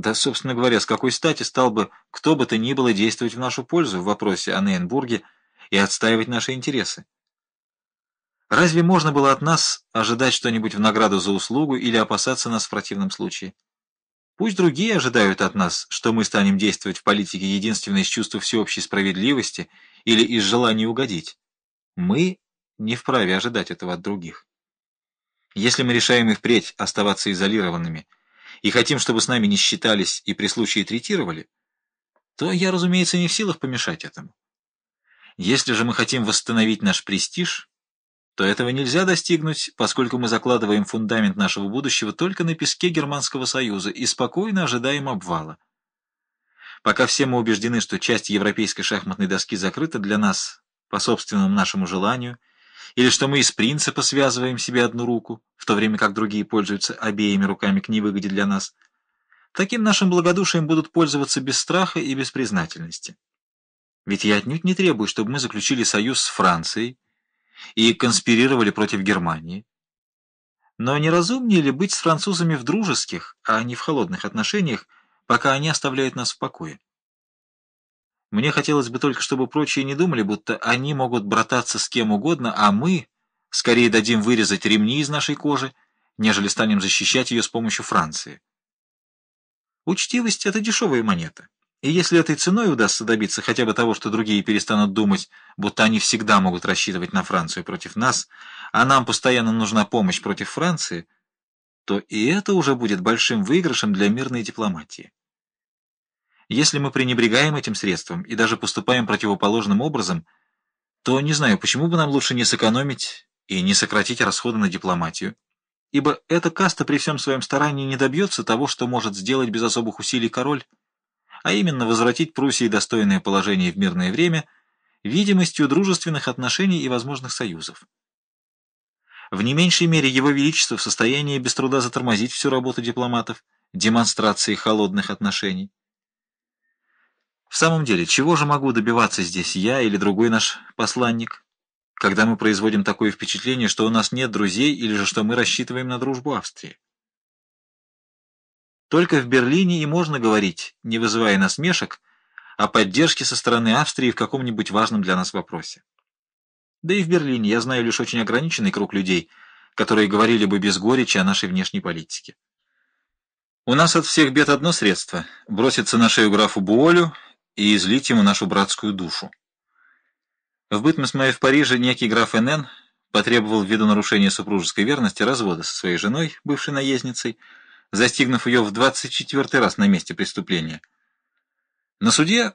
Да, собственно говоря, с какой стати стал бы кто бы то ни было действовать в нашу пользу в вопросе о Нейнбурге и отстаивать наши интересы? Разве можно было от нас ожидать что-нибудь в награду за услугу или опасаться нас в противном случае? Пусть другие ожидают от нас, что мы станем действовать в политике единственно из чувства всеобщей справедливости или из желания угодить. Мы не вправе ожидать этого от других. Если мы решаем и впредь оставаться изолированными и хотим, чтобы с нами не считались и при случае третировали, то я, разумеется, не в силах помешать этому. Если же мы хотим восстановить наш престиж, то этого нельзя достигнуть, поскольку мы закладываем фундамент нашего будущего только на песке Германского Союза и спокойно ожидаем обвала. Пока все мы убеждены, что часть европейской шахматной доски закрыта для нас по собственному нашему желанию, или что мы из принципа связываем себе одну руку, в то время как другие пользуются обеими руками к невыгоде для нас, таким нашим благодушием будут пользоваться без страха и без признательности. Ведь я отнюдь не требую, чтобы мы заключили союз с Францией и конспирировали против Германии. Но не разумнее ли быть с французами в дружеских, а не в холодных отношениях, пока они оставляют нас в покое? Мне хотелось бы только, чтобы прочие не думали, будто они могут брататься с кем угодно, а мы скорее дадим вырезать ремни из нашей кожи, нежели станем защищать ее с помощью Франции. Учтивость — это дешевая монета. И если этой ценой удастся добиться хотя бы того, что другие перестанут думать, будто они всегда могут рассчитывать на Францию против нас, а нам постоянно нужна помощь против Франции, то и это уже будет большим выигрышем для мирной дипломатии. Если мы пренебрегаем этим средством и даже поступаем противоположным образом, то не знаю, почему бы нам лучше не сэкономить и не сократить расходы на дипломатию, ибо эта каста при всем своем старании не добьется того, что может сделать без особых усилий король, а именно возвратить Пруссии достойное положение в мирное время видимостью дружественных отношений и возможных союзов. В не меньшей мере Его Величество в состоянии без труда затормозить всю работу дипломатов, демонстрации холодных отношений. В самом деле, чего же могу добиваться здесь я или другой наш посланник, когда мы производим такое впечатление, что у нас нет друзей или же что мы рассчитываем на дружбу Австрии? Только в Берлине и можно говорить, не вызывая насмешек, о поддержке со стороны Австрии в каком-нибудь важном для нас вопросе. Да и в Берлине я знаю лишь очень ограниченный круг людей, которые говорили бы без горечи о нашей внешней политике. У нас от всех бед одно средство — броситься на шею графу Буолю и излить ему нашу братскую душу. В бытность мою в Париже некий граф Н.Н. потребовал ввиду нарушения супружеской верности развода со своей женой, бывшей наездницей, застигнув ее в 24 раз на месте преступления. На суде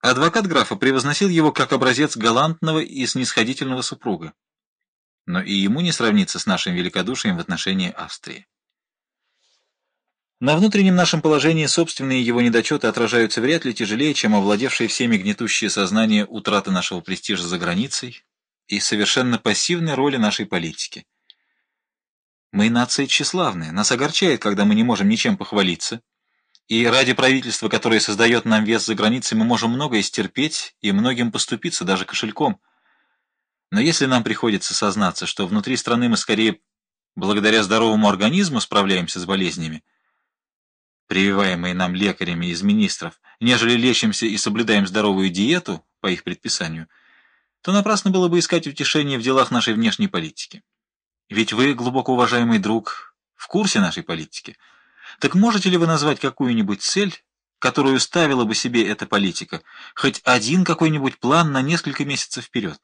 адвокат графа превозносил его как образец галантного и снисходительного супруга. Но и ему не сравнится с нашим великодушием в отношении Австрии. На внутреннем нашем положении собственные его недочеты отражаются вряд ли тяжелее, чем овладевшие всеми гнетущие сознание утраты нашего престижа за границей и совершенно пассивной роли нашей политики. Мы нация тщеславная, нас огорчает, когда мы не можем ничем похвалиться, и ради правительства, которое создает нам вес за границей, мы можем многое стерпеть и многим поступиться, даже кошельком. Но если нам приходится сознаться, что внутри страны мы скорее благодаря здоровому организму справляемся с болезнями, прививаемые нам лекарями из министров, нежели лечимся и соблюдаем здоровую диету по их предписанию, то напрасно было бы искать утешение в делах нашей внешней политики. Ведь вы, глубоко уважаемый друг, в курсе нашей политики. Так можете ли вы назвать какую-нибудь цель, которую ставила бы себе эта политика, хоть один какой-нибудь план на несколько месяцев вперед?